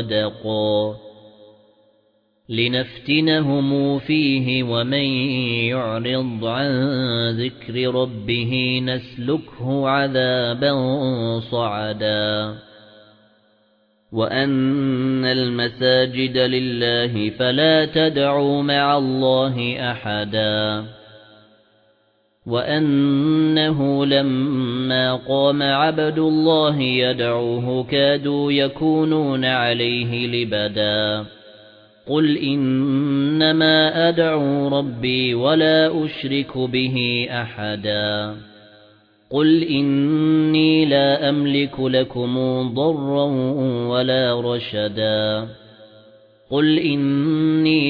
غَدَقًا لِّنَفْتِنَهُمْ فِيهِ وَمَن يُعْرِضْ عَن ذِكْرِ رَبِّهِ نَسْلُكْهُ عَذَابًا صَعَدًا. وَأَنَّ الْمَسَاجِدَ لِلَّهِ فَلَا تَدْعُوا مَعَ اللَّهِ أَحَدًا. وَأَنَّهُ لَمَّا قَامَ عَبْدُ اللَّهِ يَدْعُوهُ كَادُوا يَكُونُونَ عَلَيْهِ لِبَدًا قُلْ إِنَّمَا أَدْعُو رَبِّي وَلَا أُشْرِكُ بِهِ أَحَدًا قُلْ إِنِّي لَا أَمْلِكُ لَكُمْ ضَرًّا وَلَا رَشَدًا قُلْ إِنِّي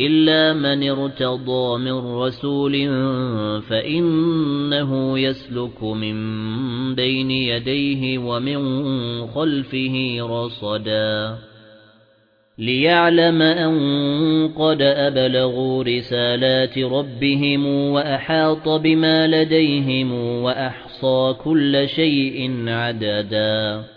إِلَّا مَنِ ارْتَضَىٰ مِن رَّسُولٍ فَإِنَّهُ يَسْلُكُ مِن بَيْنِ يَدَيْهِ وَمِن خَلْفِهِ رَصَدًا لِيَعْلَمَ أَن قَدْ أَبْلَغُوا رِسَالَاتِ رَبِّهِمْ وَأَحَاطَ بِمَا لَدَيْهِمْ وَأَحْصَىٰ كُلَّ شَيْءٍ عَدَدًا